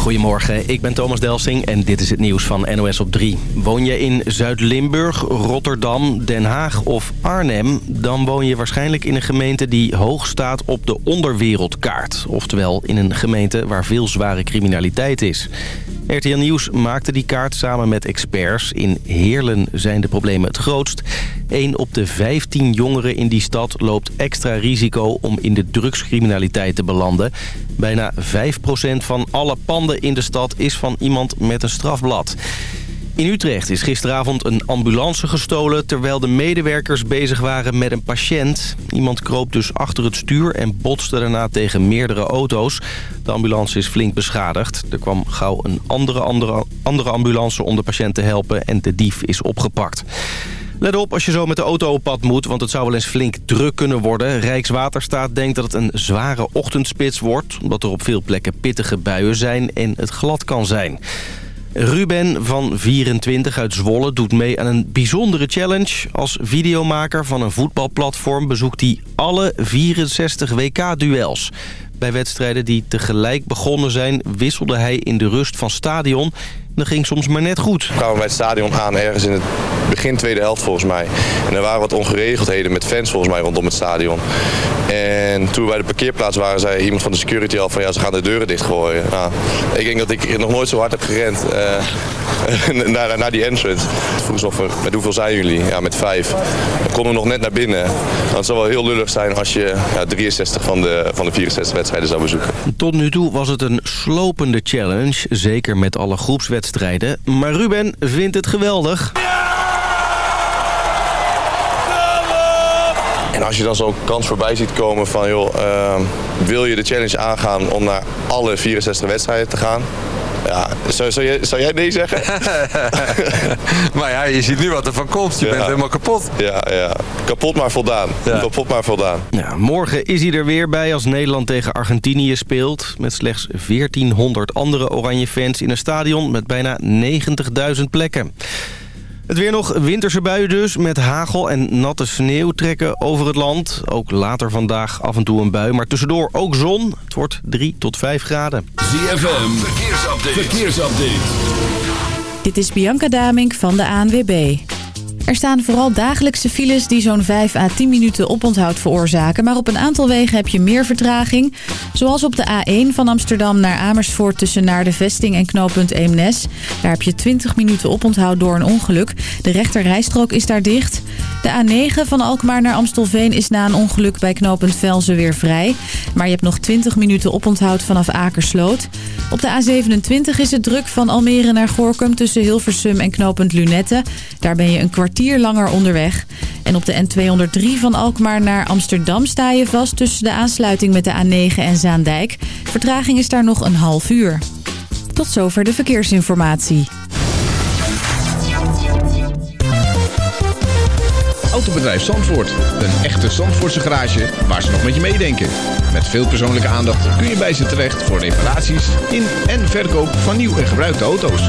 Goedemorgen, ik ben Thomas Delsing en dit is het nieuws van NOS op 3. Woon je in Zuid-Limburg, Rotterdam, Den Haag of Arnhem... dan woon je waarschijnlijk in een gemeente die hoog staat op de onderwereldkaart. Oftewel in een gemeente waar veel zware criminaliteit is. RTL Nieuws maakte die kaart samen met experts. In Heerlen zijn de problemen het grootst. 1 op de 15 jongeren in die stad loopt extra risico om in de drugscriminaliteit te belanden. Bijna 5% van alle panden in de stad is van iemand met een strafblad. In Utrecht is gisteravond een ambulance gestolen... terwijl de medewerkers bezig waren met een patiënt. Iemand kroop dus achter het stuur en botste daarna tegen meerdere auto's. De ambulance is flink beschadigd. Er kwam gauw een andere, andere, andere ambulance om de patiënt te helpen... en de dief is opgepakt. Let op als je zo met de auto op pad moet, want het zou wel eens flink druk kunnen worden. Rijkswaterstaat denkt dat het een zware ochtendspits wordt... omdat er op veel plekken pittige buien zijn en het glad kan zijn. Ruben van 24 uit Zwolle doet mee aan een bijzondere challenge. Als videomaker van een voetbalplatform bezoekt hij alle 64 WK-duels. Bij wedstrijden die tegelijk begonnen zijn wisselde hij in de rust van stadion dat ging soms maar net goed. We kwamen bij het stadion aan ergens in het begin tweede helft volgens mij. En er waren wat ongeregeldheden met fans volgens mij rondom het stadion. En toen we bij de parkeerplaats waren, zei iemand van de security al van ja, ze gaan de deuren dichtgooien. Nou, ik denk dat ik nog nooit zo hard heb gerend uh, naar, naar die entrance. Toen vroeg ze met hoeveel zijn jullie? Ja, met vijf. Dan konden we nog net naar binnen. Nou, het zou wel heel lullig zijn als je ja, 63 van de, van de 64 wedstrijden zou bezoeken. Tot nu toe was het een slopende challenge. Zeker met alle groepswedstrijden maar Ruben vindt het geweldig. En als je dan zo'n kans voorbij ziet komen van... joh, uh, wil je de challenge aangaan om naar alle 64 wedstrijden te gaan... Ja, zou, zou, jij, zou jij nee zeggen? maar ja, je ziet nu wat er van komt. Je bent helemaal kapot. Ja, ja. Kapot maar voldaan. Kapot maar voldaan. Ja, morgen is hij er weer bij als Nederland tegen Argentinië speelt. Met slechts 1400 andere oranje fans in een stadion met bijna 90.000 plekken. Het weer nog winterse buien dus, met hagel en natte sneeuw trekken over het land. Ook later vandaag af en toe een bui, maar tussendoor ook zon. Het wordt 3 tot 5 graden. ZFM, verkeersupdate. verkeersupdate. Dit is Bianca Damink van de ANWB. Er staan vooral dagelijkse files die zo'n 5 à 10 minuten oponthoud veroorzaken. Maar op een aantal wegen heb je meer vertraging. Zoals op de A1 van Amsterdam naar Amersfoort tussen naar de vesting en knooppunt Eemnes. Daar heb je 20 minuten oponthoud door een ongeluk. De rechter rijstrook is daar dicht. De A9 van Alkmaar naar Amstelveen is na een ongeluk bij knooppunt Velzen weer vrij. Maar je hebt nog 20 minuten oponthoud vanaf Akersloot. Op de A27 is het druk van Almere naar Gorkum tussen Hilversum en knooppunt Lunette. Daar ben je een kwartier langer onderweg. En op de N203 van Alkmaar naar Amsterdam sta je vast tussen de aansluiting met de A9 en Zaandijk. Vertraging is daar nog een half uur. Tot zover de verkeersinformatie. Autobedrijf Zandvoort. Een echte Zandvoortse garage waar ze nog met je meedenken. Met veel persoonlijke aandacht kun je bij ze terecht voor reparaties in en verkoop van nieuw en gebruikte auto's.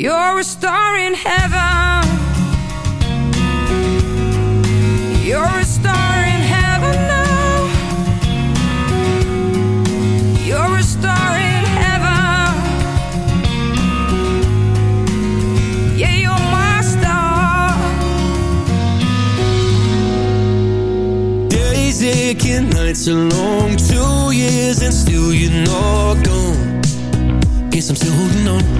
You're a star in heaven. You're a star in heaven now. You're a star in heaven. Yeah, you're my star. Days aching, nights are long Two years and still you're not gone. Guess I'm still holding on.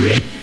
Yeah.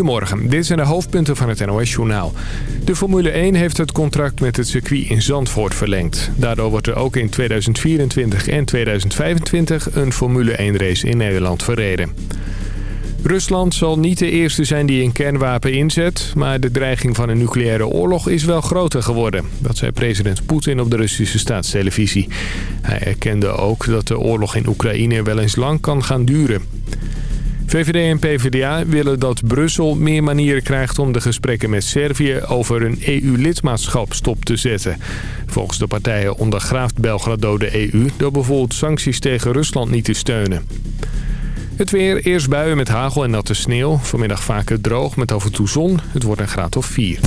Goedemorgen, dit zijn de hoofdpunten van het NOS-journaal. De Formule 1 heeft het contract met het circuit in Zandvoort verlengd. Daardoor wordt er ook in 2024 en 2025 een Formule 1-race in Nederland verreden. Rusland zal niet de eerste zijn die een kernwapen inzet... maar de dreiging van een nucleaire oorlog is wel groter geworden. Dat zei president Poetin op de Russische staatstelevisie. Hij erkende ook dat de oorlog in Oekraïne wel eens lang kan gaan duren. VVD en PvdA willen dat Brussel meer manieren krijgt om de gesprekken met Servië over een EU-lidmaatschap stop te zetten. Volgens de partijen ondergraaft Belgrado de EU door bijvoorbeeld sancties tegen Rusland niet te steunen. Het weer, eerst buien met hagel en natte sneeuw. Vanmiddag vaker droog met af en toe zon. Het wordt een graad of 4.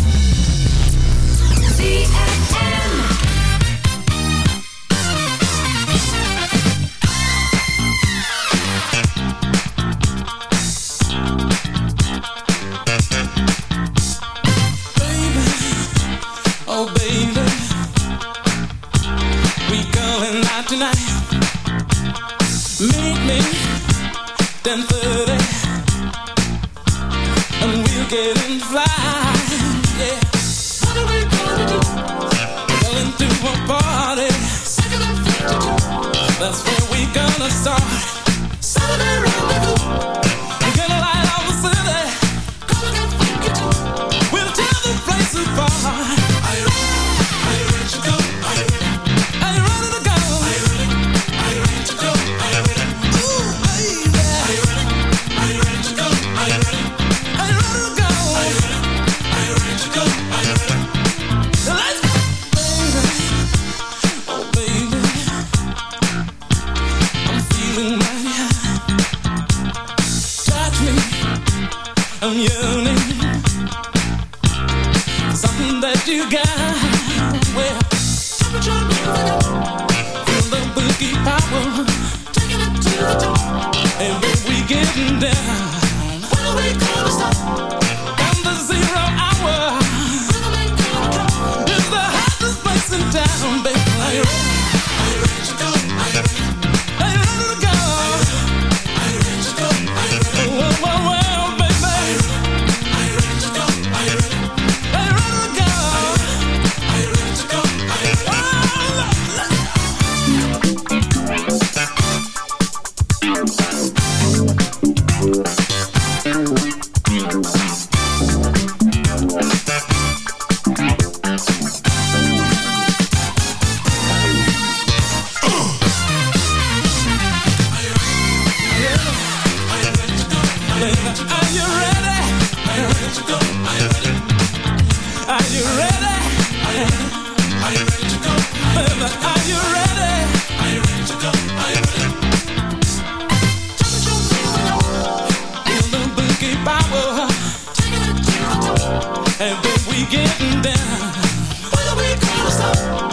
We gonna start. Saturday rendezvous. And when we get down, are we gonna stop?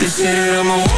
This shit, I'm a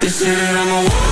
This is I'm a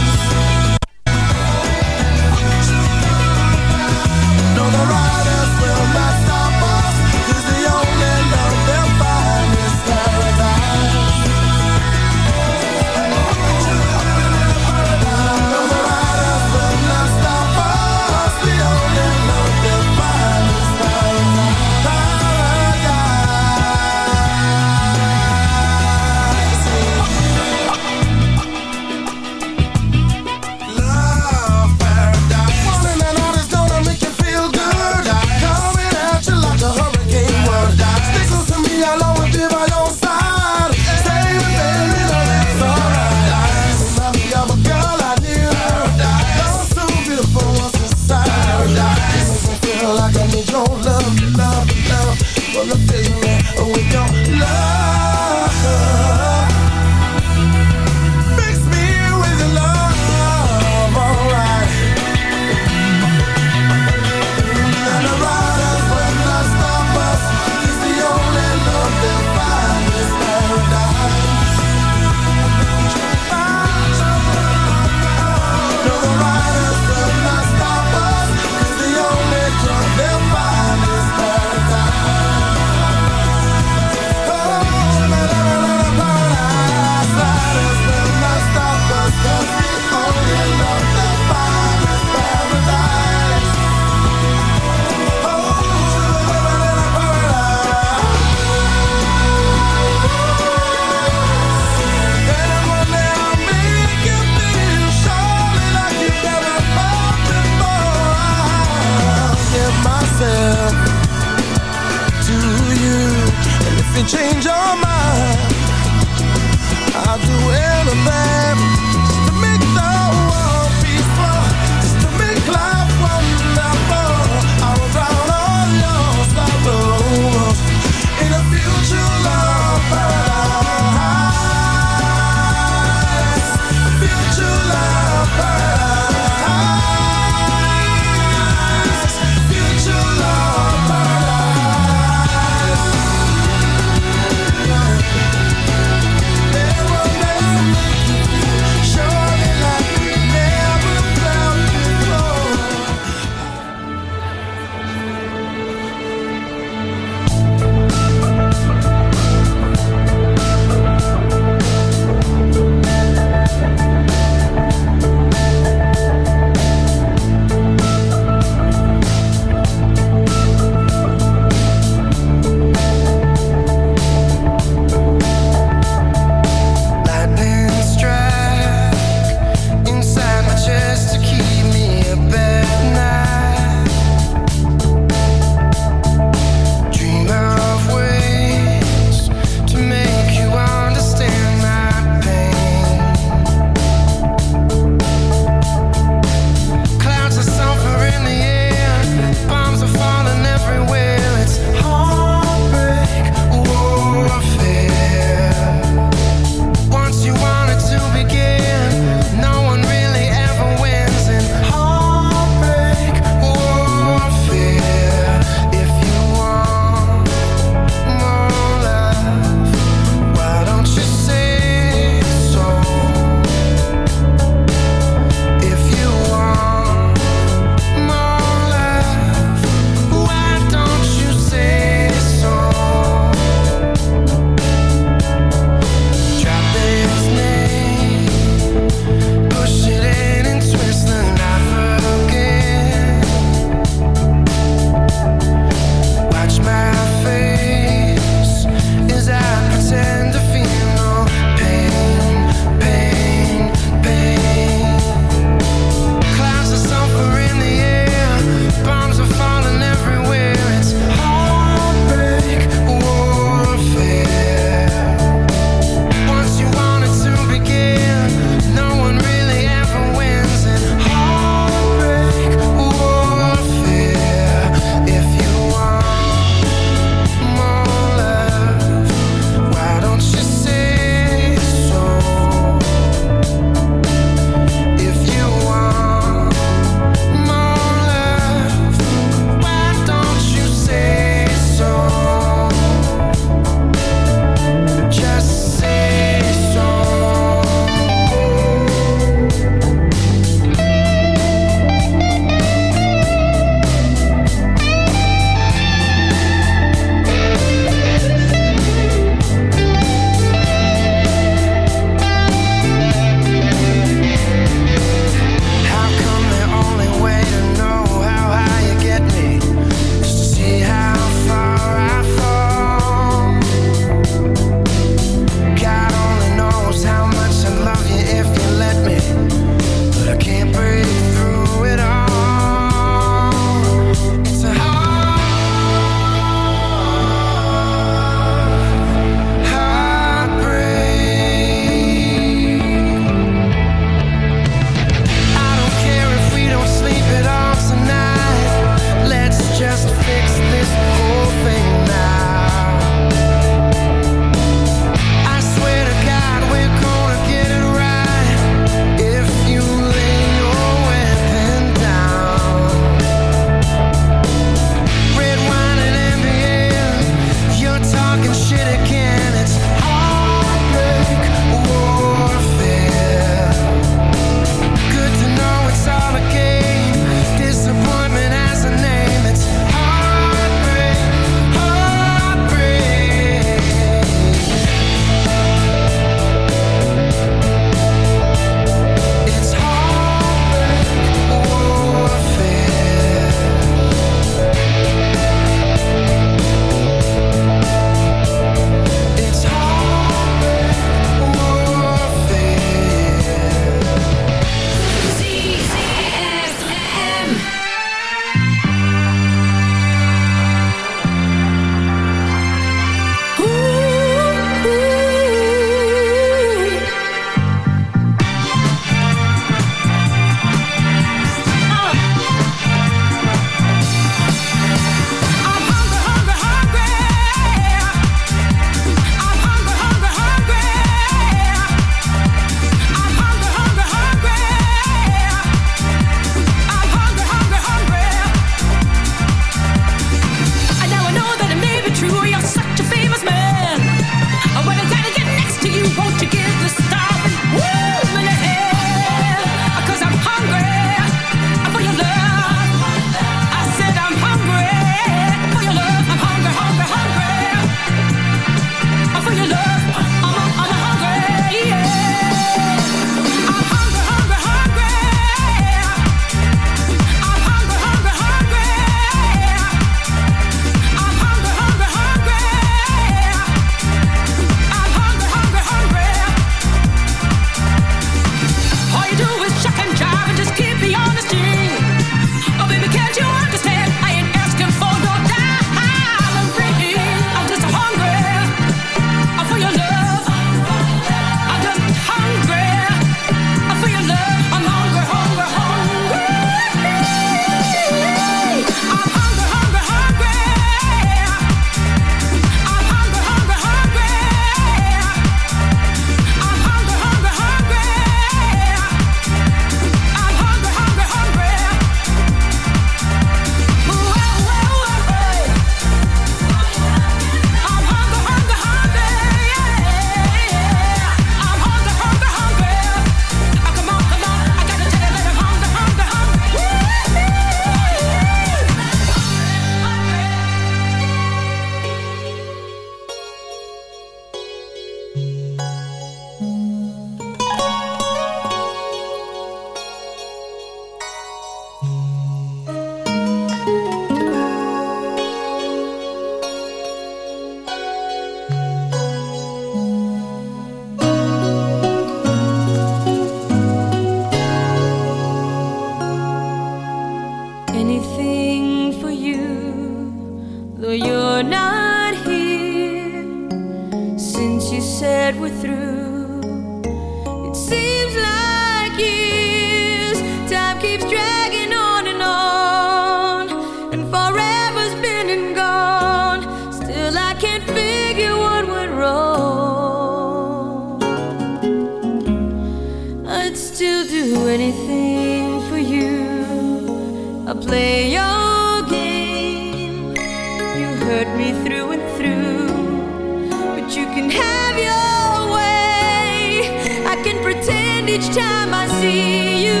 each time I see you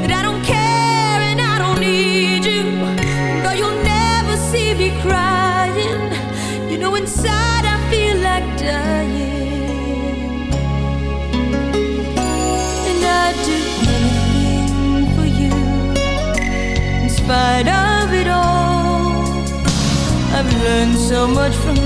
that I don't care and I don't need you. Though you'll never see me crying. You know, inside I feel like dying. And I'd do anything for you, in spite of it all. I've learned so much from